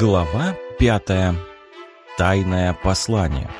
Глава пятая. Тайное послание.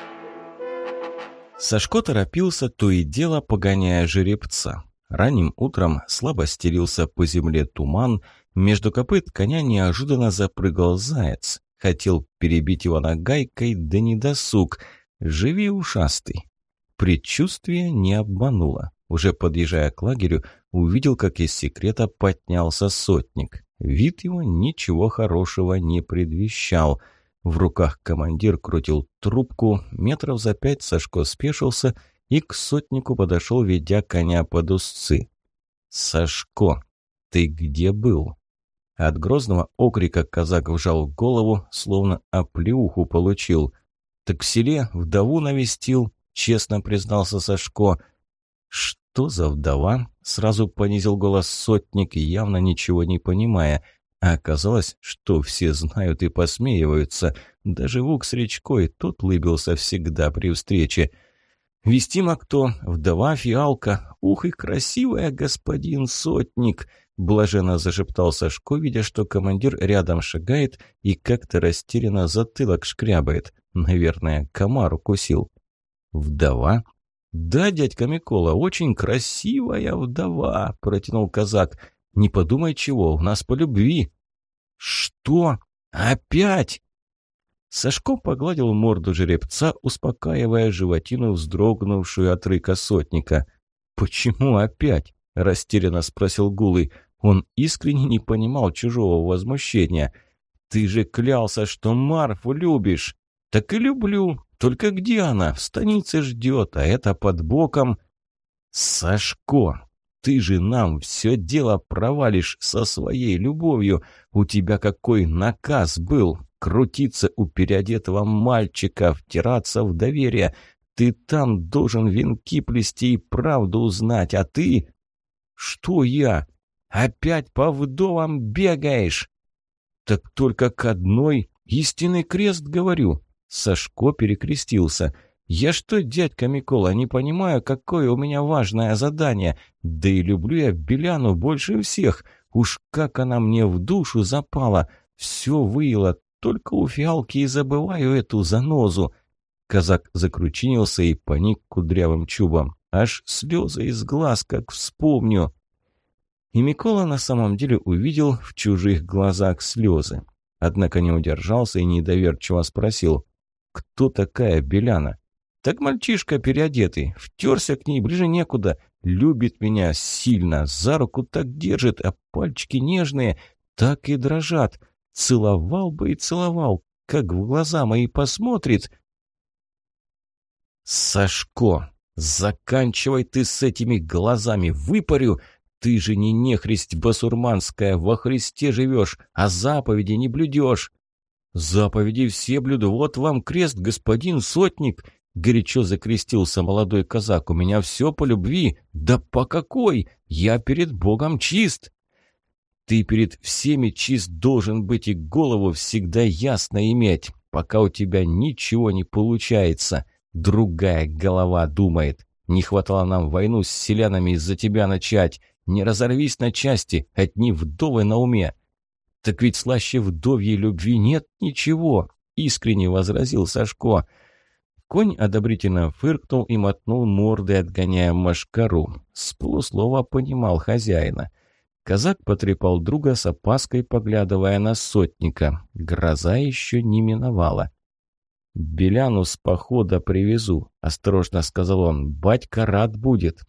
Сашко торопился, то и дело погоняя жеребца. Ранним утром слабо стелился по земле туман, между копыт коня неожиданно запрыгал заяц. Хотел перебить его нагайкой, да не досуг. Живи, ушастый. Предчувствие не обмануло. Уже подъезжая к лагерю, увидел, как из секрета поднялся сотник. Вид его ничего хорошего не предвещал. В руках командир крутил трубку, метров за пять Сашко спешился и к сотнику подошел, ведя коня под узцы. «Сашко, ты где был?» От грозного окрика казак вжал голову, словно оплеуху получил. «Так в селе вдову навестил», — честно признался Сашко. «Что за вдова?» – сразу понизил голос сотник, явно ничего не понимая. А оказалось, что все знают и посмеиваются. Даже Вук с речкой тот лыбился всегда при встрече. «Вестима кто? Вдова фиалка. Ух и красивая, господин сотник!» Блаженно зашептал Сашко, видя, что командир рядом шагает и как-то растерянно затылок шкрябает. Наверное, комар укусил. «Вдова?» «Да, дядька Микола, очень красивая вдова», – протянул казак. «Не подумай чего, у нас по любви». «Что? Опять?» Сашко погладил морду жеребца, успокаивая животину, вздрогнувшую от рыка сотника. «Почему опять?» – растерянно спросил Гулый. Он искренне не понимал чужого возмущения. «Ты же клялся, что Марфу любишь!» «Так и люблю. Только где она? В станице ждет, а это под боком...» «Сашко, ты же нам все дело провалишь со своей любовью. У тебя какой наказ был? Крутиться у переодетого мальчика, втираться в доверие. Ты там должен венки плести и правду узнать, а ты...» «Что я? Опять по вдовам бегаешь?» «Так только к одной истинный крест, говорю. Сашко перекрестился. «Я что, дядька Микола, не понимаю, какое у меня важное задание. Да и люблю я Беляну больше всех. Уж как она мне в душу запала. Все выила, только у фиалки и забываю эту занозу». Казак закручинился и поник кудрявым чубом. Аж слезы из глаз, как вспомню. И Микола на самом деле увидел в чужих глазах слезы. Однако не удержался и недоверчиво спросил. Кто такая Беляна? Так мальчишка переодетый, втерся к ней ближе некуда, любит меня сильно, за руку так держит, а пальчики нежные так и дрожат. Целовал бы и целовал, как в глаза мои посмотрит. Сашко, заканчивай ты с этими глазами, выпарю. Ты же не нехристь басурманская, во Христе живешь, а заповеди не блюдешь. «Заповеди все блюду, вот вам крест, господин сотник!» Горячо закрестился молодой казак. «У меня все по любви. Да по какой? Я перед Богом чист!» «Ты перед всеми чист должен быть и голову всегда ясно иметь, пока у тебя ничего не получается. Другая голова думает. Не хватало нам войну с селянами из-за тебя начать. Не разорвись на части, одни вдовы на уме. «Так ведь слаще вдовьей любви нет ничего», — искренне возразил Сашко. Конь одобрительно фыркнул и мотнул мордой, отгоняя машкару. С полуслова понимал хозяина. Казак потрепал друга с опаской, поглядывая на сотника. Гроза еще не миновала. «Беляну с похода привезу», — осторожно сказал он. «Батька рад будет».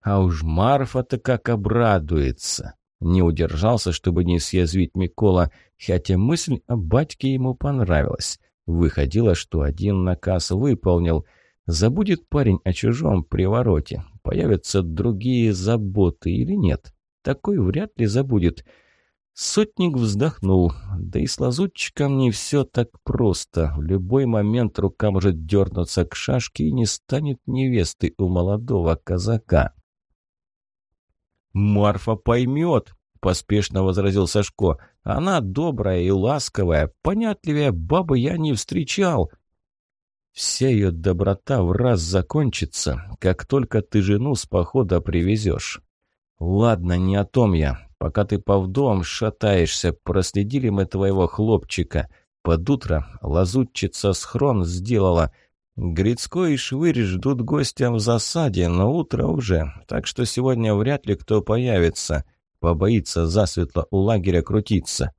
А уж Марфа-то как обрадуется. Не удержался, чтобы не съязвить Микола, хотя мысль о батьке ему понравилась. Выходило, что один наказ выполнил. Забудет парень о чужом привороте. Появятся другие заботы или нет? Такой вряд ли забудет. Сотник вздохнул. Да и с лазутчиком не все так просто. В любой момент рука может дернуться к шашке и не станет невесты у молодого казака. «Марфа поймет», — поспешно возразил Сашко. «Она добрая и ласковая, понятливее бабы я не встречал». «Вся ее доброта в раз закончится, как только ты жену с похода привезешь». «Ладно, не о том я. Пока ты по вдовам шатаешься, проследили мы твоего хлопчика. Под утро лазутчица схрон сделала. Грицко и Швырь ждут гостя в засаде, но утро уже, так что сегодня вряд ли кто появится. Побоится засветло у лагеря крутиться.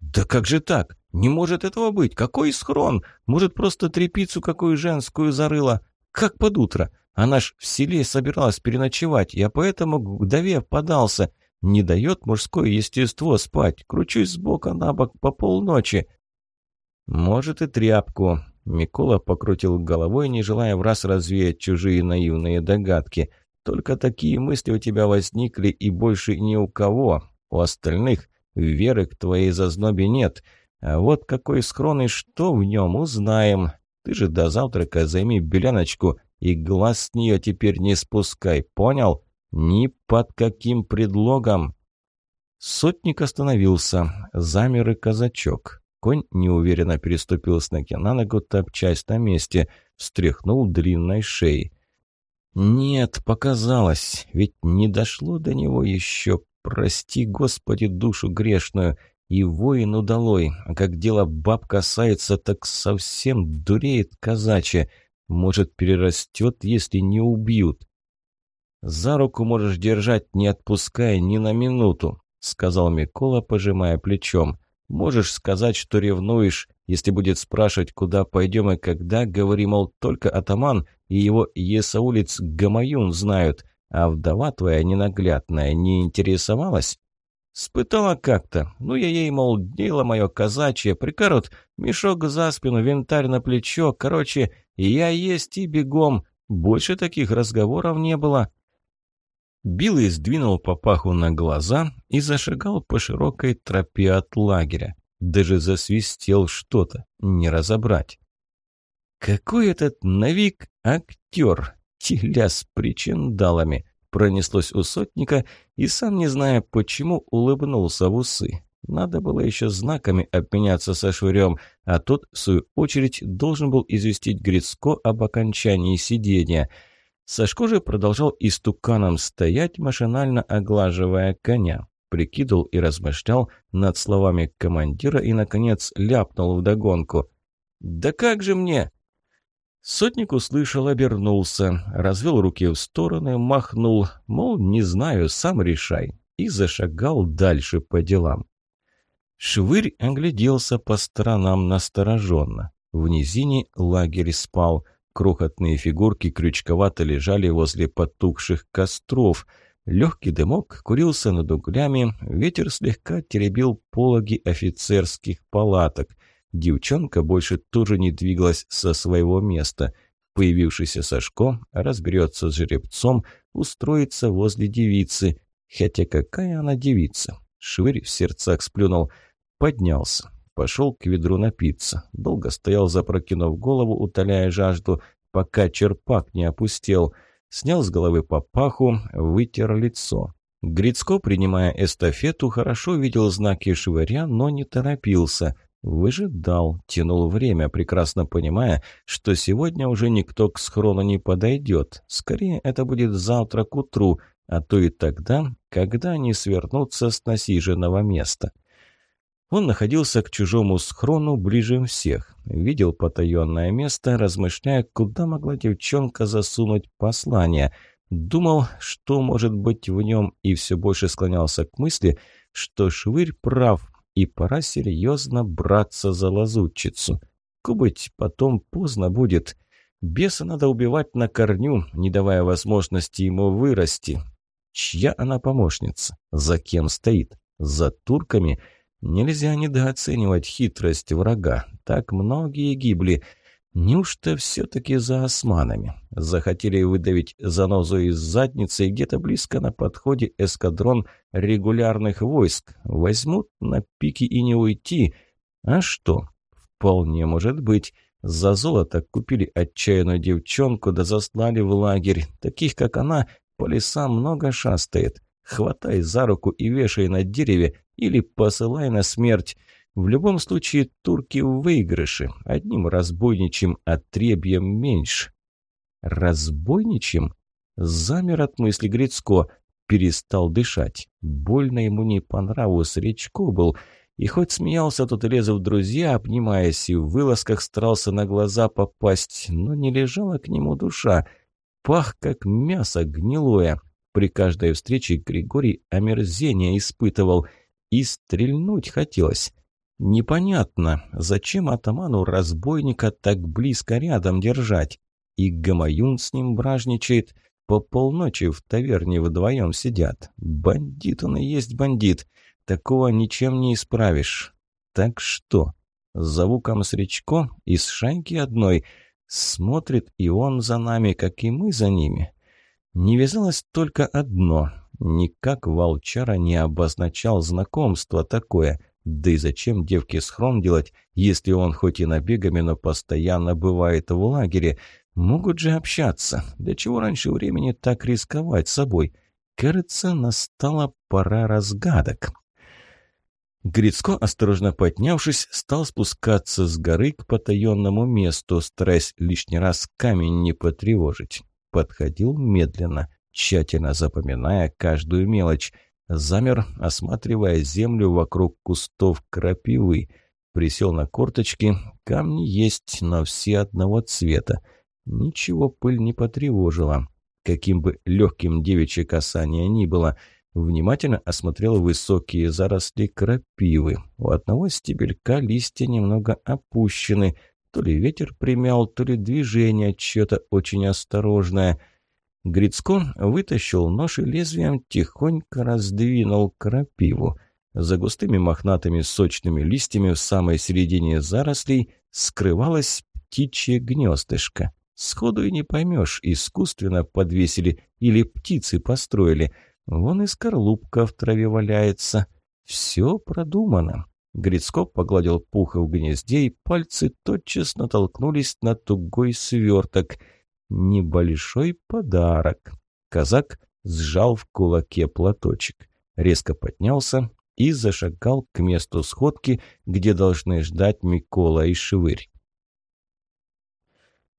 «Да как же так? Не может этого быть! Какой схрон? Может, просто трепицу какую женскую зарыла? Как под утро? Она ж в селе собиралась переночевать, я поэтому к вдове подался. Не дает мужское естество спать. Кручусь с бока на бок по полночи. Может и тряпку. Микола покрутил головой, не желая в раз развеять чужие наивные догадки. Только такие мысли у тебя возникли и больше ни у кого. У остальных веры к твоей зазнобе нет. А вот какой схрон и что в нем, узнаем. Ты же до завтрака займи беляночку и глаз с нее теперь не спускай, понял? Ни под каким предлогом. Сотник остановился, замер и казачок. Конь неуверенно переступил с ноги на ногу, топчась на месте, встряхнул длинной шеей. «Нет, показалось, ведь не дошло до него еще, прости, Господи, душу грешную, и воин удалой, а как дело баб касается, так совсем дуреет казачья, может, перерастет, если не убьют. «За руку можешь держать, не отпуская ни на минуту», — сказал Микола, пожимая плечом. «Можешь сказать, что ревнуешь. Если будет спрашивать, куда пойдем и когда, говори, мол, только атаман и его есаулиц Гамаюн знают, а вдова твоя ненаглядная не интересовалась?» Спытала как-то. Ну, я ей, мол, дело мое казачье, прикорот, мешок за спину, винтарь на плечо. Короче, я есть и бегом. Больше таких разговоров не было. Билый сдвинул папаху на глаза и зашагал по широкой тропе от лагеря. Даже засвистел что-то, не разобрать. «Какой этот навик актер, теля с причиндалами!» Пронеслось у сотника, и сам, не зная почему, улыбнулся в усы. Надо было еще знаками обменяться со швырем, а тот, в свою очередь, должен был известить Грицко об окончании сидения. Сашко же продолжал истуканом стоять, машинально оглаживая коня. Прикидывал и размышлял над словами командира и, наконец, ляпнул вдогонку. «Да как же мне?» Сотник услышал, обернулся, развел руки в стороны, махнул, мол, не знаю, сам решай, и зашагал дальше по делам. Швырь огляделся по сторонам настороженно. В низине лагерь спал – Крохотные фигурки крючковато лежали возле потухших костров. Легкий дымок курился над углями, ветер слегка теребил пологи офицерских палаток. Девчонка больше тоже не двигалась со своего места. Появившийся Сашко разберется с жеребцом, устроится возле девицы. Хотя какая она девица? Швырь в сердцах сплюнул. Поднялся. Пошел к ведру напиться. Долго стоял, запрокинув голову, утоляя жажду, пока черпак не опустел. Снял с головы папаху, вытер лицо. Грицко, принимая эстафету, хорошо видел знаки швыря, но не торопился. Выжидал, тянул время, прекрасно понимая, что сегодня уже никто к схрону не подойдет. Скорее, это будет завтра к утру, а то и тогда, когда они свернутся с насиженного места. Он находился к чужому схрону ближе всех. Видел потаенное место, размышляя, куда могла девчонка засунуть послание. Думал, что может быть в нем, и все больше склонялся к мысли, что Швырь прав, и пора серьезно браться за лазутчицу. Кубыть потом поздно будет. Беса надо убивать на корню, не давая возможности ему вырасти. Чья она помощница? За кем стоит? За турками – Нельзя недооценивать хитрость врага. Так многие гибли. Неужто все-таки за османами? Захотели выдавить занозу из задницы, и где-то близко на подходе эскадрон регулярных войск. Возьмут на пике и не уйти. А что? Вполне может быть. За золото купили отчаянную девчонку, да заслали в лагерь. Таких, как она, по лесам много шастает. Хватай за руку и вешай на дереве, или посылай на смерть. В любом случае турки в выигрыше, одним разбойничьим отребьем меньше. Разбойничьим? Замер от мысли Грицко. перестал дышать. Больно ему не по нраву, Сречко был. И хоть смеялся тут и лез в друзья, обнимаясь, и в вылазках старался на глаза попасть, но не лежала к нему душа. Пах, как мясо гнилое. При каждой встрече Григорий омерзение испытывал. И стрельнуть хотелось. Непонятно, зачем атаману разбойника так близко рядом держать? И Гамаюн с ним бражничает. По полночи в таверне вдвоем сидят. Бандит он и есть бандит. Такого ничем не исправишь. Так что? Зову Камсречко из шайки одной. Смотрит и он за нами, как и мы за ними. Не вязалось только одно. Никак волчара не обозначал знакомство такое. Да и зачем девке схрон делать, если он хоть и набегами, но постоянно бывает в лагере? Могут же общаться. Для чего раньше времени так рисковать собой? Кажется, настала пора разгадок. Грицко, осторожно поднявшись, стал спускаться с горы к потаенному месту, стараясь лишний раз камень не потревожить. Подходил медленно, тщательно запоминая каждую мелочь. Замер, осматривая землю вокруг кустов крапивы. Присел на корточки. Камни есть, но все одного цвета. Ничего пыль не потревожила. Каким бы легким девичье касание ни было, внимательно осмотрел высокие заросли крапивы. У одного стебелька листья немного опущены. То ли ветер примял, то ли движение чье-то очень осторожное – Грицко вытащил нож и лезвием тихонько раздвинул крапиву. За густыми мохнатыми сочными листьями в самой середине зарослей скрывалось птичье гнездышко. Сходу и не поймешь, искусственно подвесили или птицы построили. Вон и скорлупка в траве валяется. Все продумано. Грицко погладил пуха в гнезде, и пальцы тотчас натолкнулись на тугой сверток — Небольшой подарок. Казак сжал в кулаке платочек, резко поднялся и зашагал к месту сходки, где должны ждать Микола и Швырь.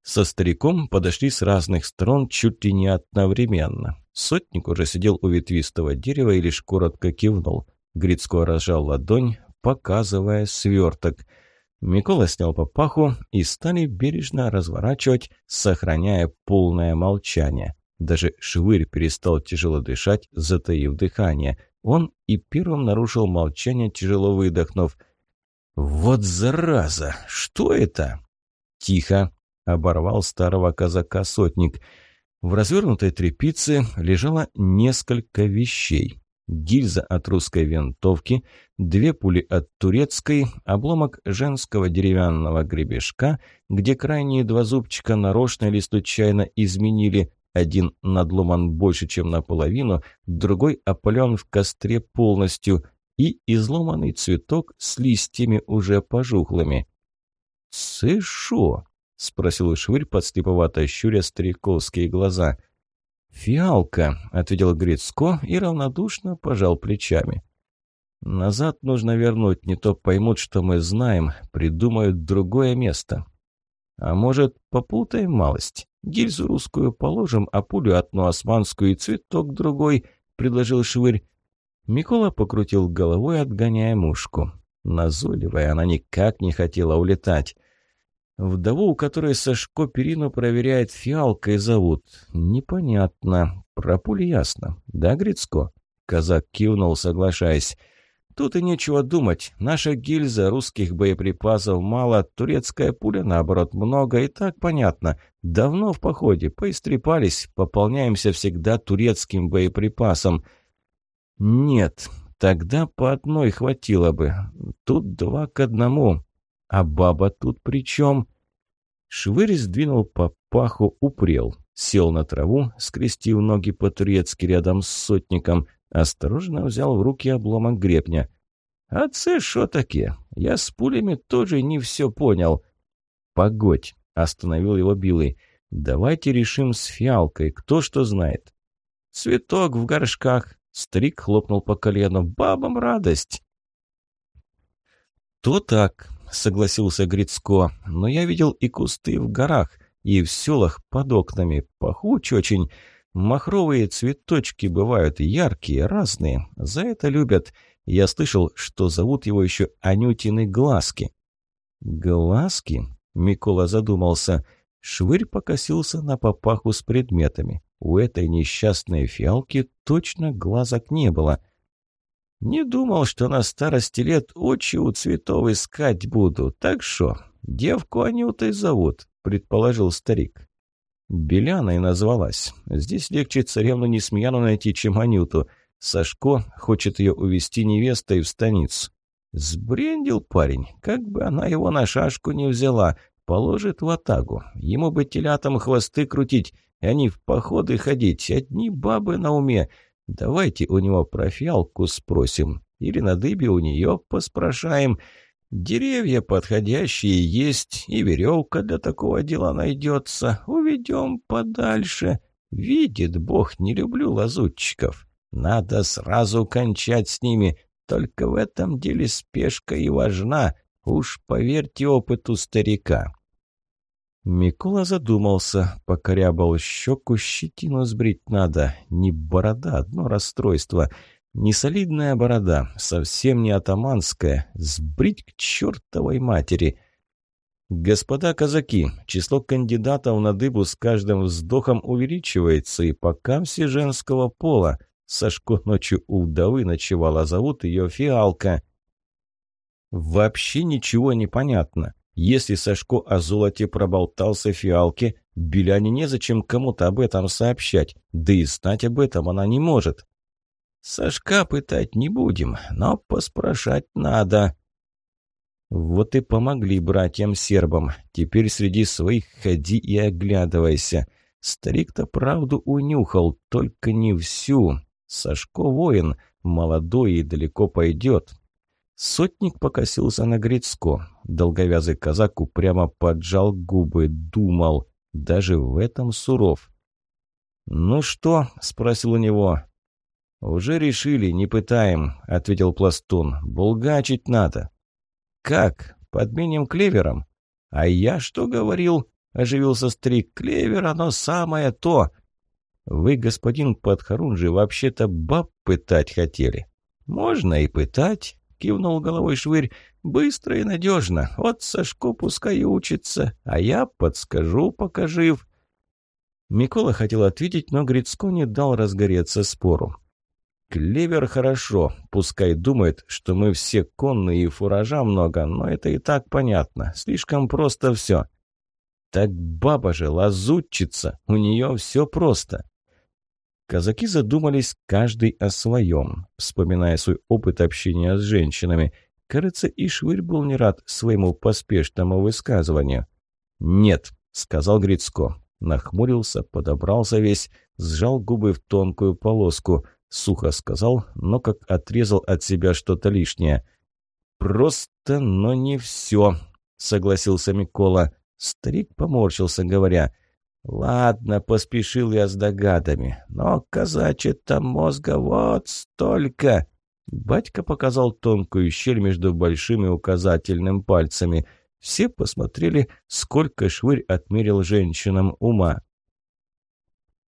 Со стариком подошли с разных сторон чуть ли не одновременно. Сотник уже сидел у ветвистого дерева и лишь коротко кивнул. Грицко разжал ладонь, показывая сверток – Микола снял папаху и стали бережно разворачивать, сохраняя полное молчание. Даже Швырь перестал тяжело дышать, затаив дыхание. Он и первым нарушил молчание, тяжело выдохнув. «Вот зараза! Что это?» «Тихо!» — оборвал старого казака сотник. В развернутой тряпице лежало несколько вещей гильза от русской винтовки, две пули от турецкой, обломок женского деревянного гребешка, где крайние два зубчика нарочно или случайно изменили, один надломан больше, чем наполовину, другой опален в костре полностью, и изломанный цветок с листьями уже пожухлыми. «Цышо?» — спросил Швырь, подслеповато щуря стариковские глаза — «Фиалка», — ответил Грицко и равнодушно пожал плечами. «Назад нужно вернуть, не то поймут, что мы знаем, придумают другое место. А может, попутаем малость? Гильзу русскую положим, а пулю одну османскую и цветок другой», — предложил Швырь. Микола покрутил головой, отгоняя мушку. Назойливая, она никак не хотела улетать. Вдову, у которой Сашко перину проверяет, фиалкой зовут. Непонятно. Про пули ясно. Да, Грицко? Казак кивнул, соглашаясь. Тут и нечего думать. Наша гильза, русских боеприпасов мало, турецкая пуля, наоборот, много, и так понятно. Давно в походе, поистрепались, пополняемся всегда турецким боеприпасом. Нет, тогда по одной хватило бы. Тут два к одному. А баба тут при чем? Швырь сдвинул по паху, упрел. Сел на траву, скрестив ноги по-турецки рядом с сотником. Осторожно взял в руки обломок гребня. «А це шо таке? Я с пулями тоже не все понял». «Погодь», — остановил его Билый. «Давайте решим с фиалкой, кто что знает». «Цветок в горшках», — старик хлопнул по колену. «Бабам радость». «То так. — согласился Грицко. «Но я видел и кусты в горах, и в селах под окнами. Пахуч очень. Махровые цветочки бывают яркие, разные. За это любят. Я слышал, что зовут его еще Анютины глазки». «Глазки?» – Микола задумался. Швырь покосился на папаху с предметами. У этой несчастной фиалки точно глазок не было. «Не думал, что на старости лет очи у цветов искать буду. Так что, девку Анютой зовут», – предположил старик. Беляной назвалась. Здесь легче царевну Несмеяну найти, чем Анюту. Сашко хочет ее увести невестой в станицу. Сбрендил парень, как бы она его на шашку не взяла, положит в атагу. Ему бы телятам хвосты крутить, и они в походы ходить, одни бабы на уме. Давайте у него про фиалку спросим, или на дыбе у нее поспрашаем. Деревья подходящие есть, и веревка для такого дела найдется. Уведем подальше. Видит Бог, не люблю лазутчиков. Надо сразу кончать с ними. Только в этом деле спешка и важна. Уж поверьте опыту старика. Микола задумался, покорябал щеку, щетину сбрить надо. Не борода, одно расстройство. Не солидная борода, совсем не атаманская. Сбрить к чертовой матери. Господа казаки, число кандидатов на дыбу с каждым вздохом увеличивается, и пока все женского пола. Сашко ночью у вдовы ночевала, зовут ее Фиалка. Вообще ничего не понятно. Если Сашко о золоте проболтался фиалке, Беляне незачем кому-то об этом сообщать, да и знать об этом она не может. Сашка пытать не будем, но поспрашать надо. Вот и помогли братьям-сербам. Теперь среди своих ходи и оглядывайся. Старик-то правду унюхал, только не всю. Сашко воин, молодой и далеко пойдет. Сотник покосился на Грицко. Долговязый казак упрямо поджал губы, думал. Даже в этом суров. «Ну что?» – спросил у него. «Уже решили, не пытаем», – ответил Пластун. «Булгачить надо». «Как? Подменим клевером?» «А я что говорил?» – оживился стрик. «Клевер, оно самое то!» «Вы, господин Подхорунжий, вообще-то баб пытать хотели?» «Можно и пытать, кивнул головой швырь. «Быстро и надежно. Вот Сашко пускай учится, а я подскажу, пока жив». Микола хотел ответить, но Грицко не дал разгореться спору. «Клевер хорошо. Пускай думает, что мы все конные и фуража много, но это и так понятно. Слишком просто все». «Так баба же лазутчица, у нее все просто». Казаки задумались каждый о своем, вспоминая свой опыт общения с женщинами. Кажется, и Швырь был не рад своему поспешному высказыванию. «Нет», — сказал Грицко. Нахмурился, подобрался весь, сжал губы в тонкую полоску. Сухо сказал, но как отрезал от себя что-то лишнее. «Просто, но не все», — согласился Микола. Старик поморщился, говоря — Ладно, поспешил я с догадами, но казачье-то мозга вот столько. Батька показал тонкую щель между большим и указательным пальцами. Все посмотрели, сколько швырь отмерил женщинам ума.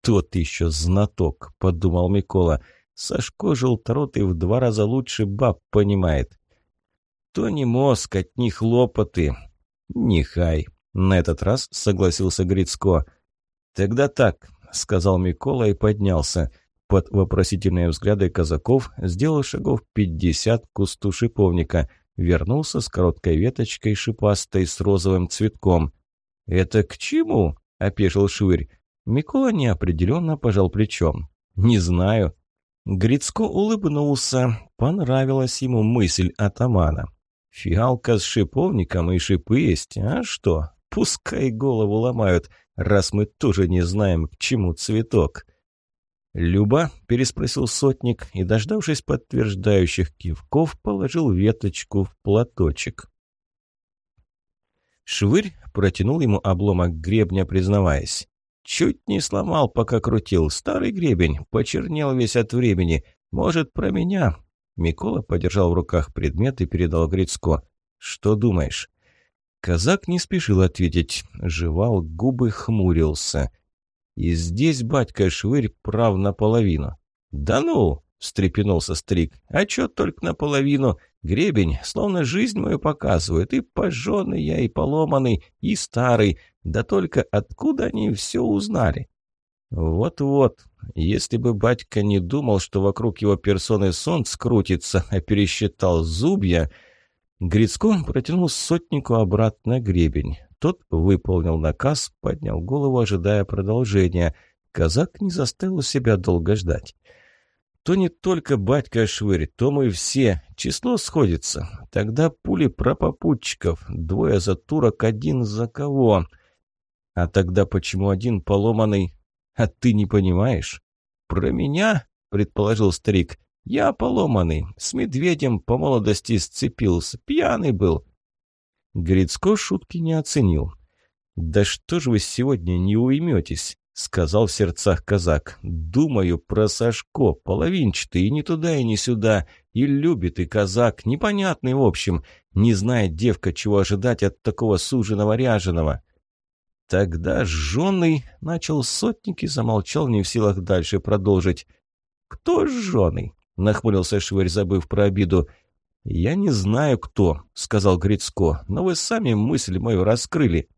«Тот еще знаток», — подумал Микола. «Сашко желторотый в два раза лучше баб понимает». «То не мозг, от них хлопоты». «Нехай», — на этот раз согласился Грицко. «Тогда так», — сказал Микола и поднялся. Под вопросительные взгляды казаков сделал шагов пятьдесят к кусту шиповника. Вернулся с короткой веточкой шипастой с розовым цветком. «Это к чему?» — опешил Швырь. Микола неопределенно пожал плечом. «Не знаю». Грицко улыбнулся. Понравилась ему мысль атамана. «Фиалка с шиповником и шипы есть, а что? Пускай голову ломают раз мы тоже не знаем, к чему цветок». «Люба?» – переспросил сотник и, дождавшись подтверждающих кивков, положил веточку в платочек. Швырь протянул ему обломок гребня, признаваясь. «Чуть не сломал, пока крутил. Старый гребень, почернел весь от времени. Может, про меня?» Микола подержал в руках предмет и передал Грицко. «Что думаешь?» Казак не спешил ответить, жевал губы, хмурился. И здесь батька швырь прав наполовину. «Да ну!» — встрепенулся Стрик. «А чё только наполовину? Гребень, словно жизнь мою показывает. И пожженный я, и поломанный, и старый. Да только откуда они все узнали?» «Вот-вот. Если бы батька не думал, что вокруг его персоны сон скрутится, а пересчитал зубья...» Грицко протянул сотнику обратно гребень. Тот выполнил наказ, поднял голову, ожидая продолжения. Казак не заставил себя долго ждать. То не только батька Швырь, то мы все. Число сходится. Тогда пули про попутчиков. Двое за турок, один за кого. А тогда почему один поломанный? А ты не понимаешь? Про меня, предположил старик. Я поломанный. С медведем по молодости сцепился. Пьяный был. Грицко шутки не оценил. «Да что ж вы сегодня не уйметесь?» — сказал в сердцах казак. «Думаю про Сашко, половинчатый, и ни туда, и ни сюда. И любит, и казак, непонятный в общем. Не знает девка, чего ожидать от такого суженого ряженого». Тогда жженый начал сотник и замолчал, не в силах дальше продолжить. «Кто жженый?» — нахмурился Швырь, забыв про обиду. «Я не знаю, кто», — сказал Грицко, — «но вы сами мысль мою раскрыли».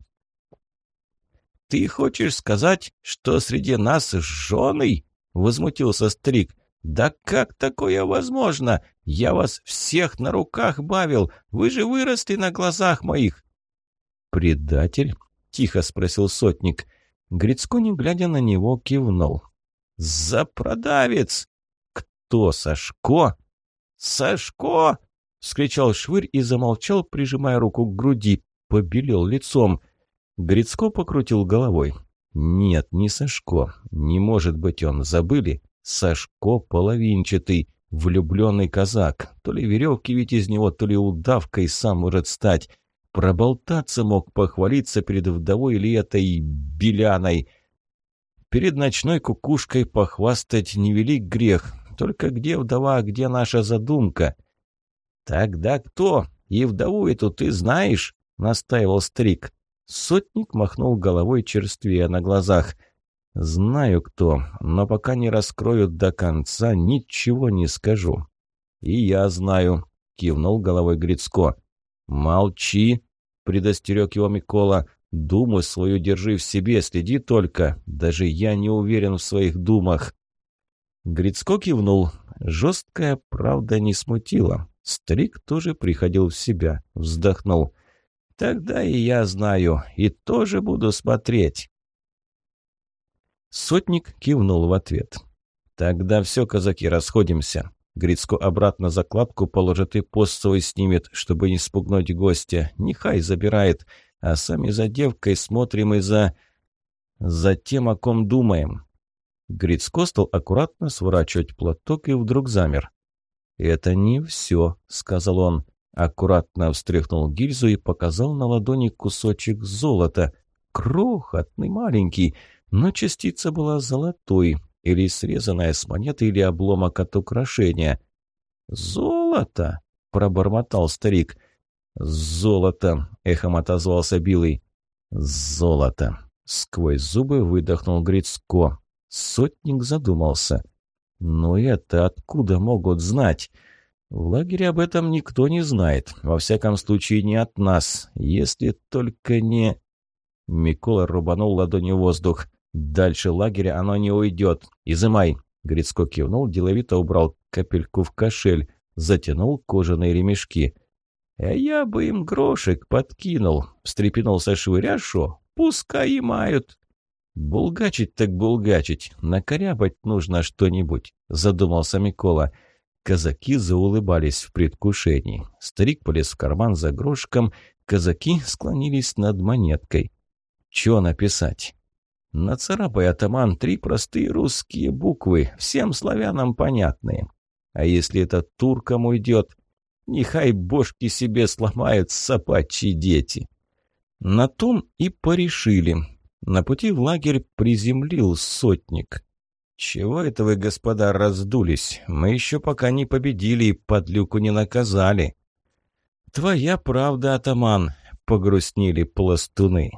«Ты хочешь сказать, что среди нас жженый?» — возмутился Стрик. «Да как такое возможно? Я вас всех на руках бавил. Вы же выросли на глазах моих». «Предатель?» — тихо спросил сотник. Грицко, не глядя на него, кивнул. «Запродавец!» «Кто, Сашко?» «Сашко!» — вскричал Швырь и замолчал, прижимая руку к груди. Побелел лицом. Грицко покрутил головой. «Нет, не Сашко. Не может быть он. Забыли? Сашко половинчатый, влюбленный казак. То ли веревки ведь из него, то ли удавкой сам может стать. Проболтаться мог, похвалиться перед вдовой или этой беляной. Перед ночной кукушкой похвастать невелик грех. Только где вдова, где наша задумка?» «Тогда кто? И вдову эту ты знаешь?» — настаивал Стрик. Сотник махнул головой черствея на глазах. «Знаю кто, но пока не раскроют до конца, ничего не скажу». «И я знаю», — кивнул головой Грицко. «Молчи», — предостерег его Микола. «Думу свою держи в себе, следи только. Даже я не уверен в своих думах». Грицко кивнул. Жесткая правда не смутила. Старик тоже приходил в себя, вздохнул. «Тогда и я знаю, и тоже буду смотреть». Сотник кивнул в ответ. «Тогда все, казаки, расходимся. Грицко обратно закладку положит и пост свой снимет, чтобы не спугнуть гостя. Нехай забирает, а сами за девкой смотрим и за... за тем, о ком думаем». Грицко стал аккуратно сворачивать платок и вдруг замер. «Это не все», — сказал он. Аккуратно встряхнул гильзу и показал на ладони кусочек золота. Крохотный, маленький, но частица была золотой, или срезанная с монеты, или обломок от украшения. «Золото!» — пробормотал старик. «Золото!» — эхом отозвался Билый. «Золото!» — сквозь зубы выдохнул Грицко. Сотник задумался. Но это откуда могут знать? В лагере об этом никто не знает. Во всяком случае, не от нас. Если только не... Микола рубанул ладонью воздух. Дальше лагеря оно не уйдет. Изымай. Грицко кивнул, деловито убрал капельку в кошель, затянул кожаные ремешки. «А я бы им грошек подкинул», — встрепенулся Швыряшо. «Пускай и мают». «Булгачить так булгачить, накорябать нужно что-нибудь», — задумался Микола. Казаки заулыбались в предвкушении. Старик полез в карман за грошком, казаки склонились над монеткой. «Чё написать?» «Нацарапай, атаман, три простые русские буквы, всем славянам понятные. А если это туркам уйдет, нехай бошки себе сломают собачьи дети». На том и порешили. На пути в лагерь приземлил сотник. «Чего это вы, господа, раздулись? Мы еще пока не победили и подлюку не наказали». «Твоя правда, атаман», — погрустнили пластуны.